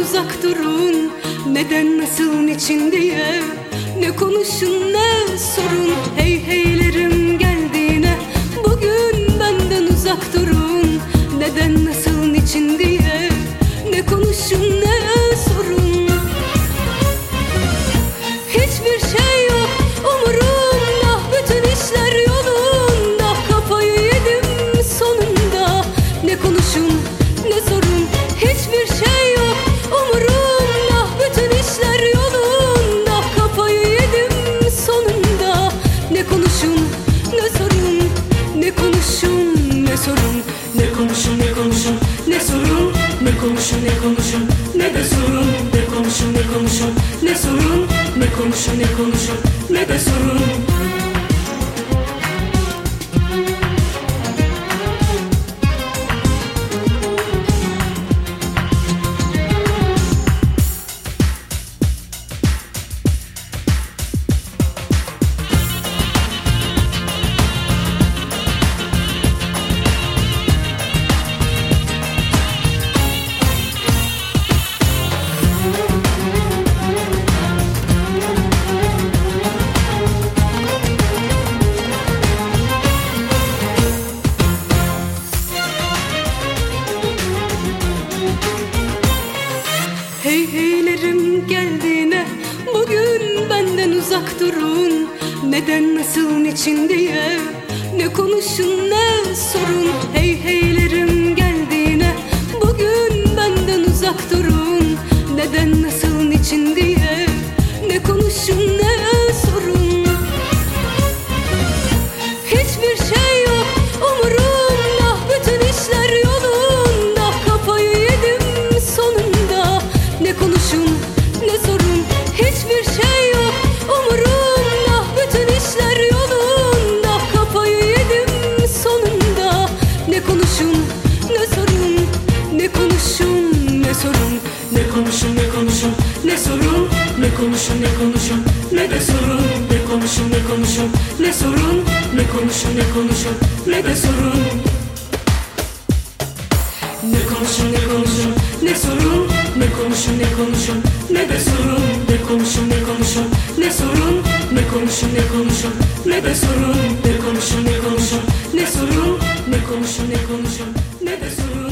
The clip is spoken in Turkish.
uzak durun. Neden nasıl niçin diye Ne konuşun ne sorun. Hey heylerim geldiğine Bugün benden uzak durun. Neden nasıl niçin diye Ne konuşun ne sorun. Hiçbir şey yok. Umurumda Bütün işler yolunda. Kafayı yedim sonunda. Ne konuşun ne sorun. Hiçbir şey konuşun ne konuşun? Ne de sorun Ne konuşun ne konuşun? Ne sorun Ne konuşun ne konuşun? Ne de sorun benden uzak durun. Neden nasıl niçin diye. Ne konuşun ne sorun. Hey heylerim ne sorun Ne konuşun ne konuşun ne sorun Ne konuşun ne konuşun ne de sorun Ne konuşun ne konuşun ne sorun Ne konuşun ne konuşun ne de sorun Ne konuşun ne konuşun ne sorun Ne konuşun ne konuşun ne de sorun Ne konuşun ne konuşun ne sorun Ne konuşun ne konuşun ne de sorun Ne konuşun ne konuşun ne sorun Ne konuşun ne konuşun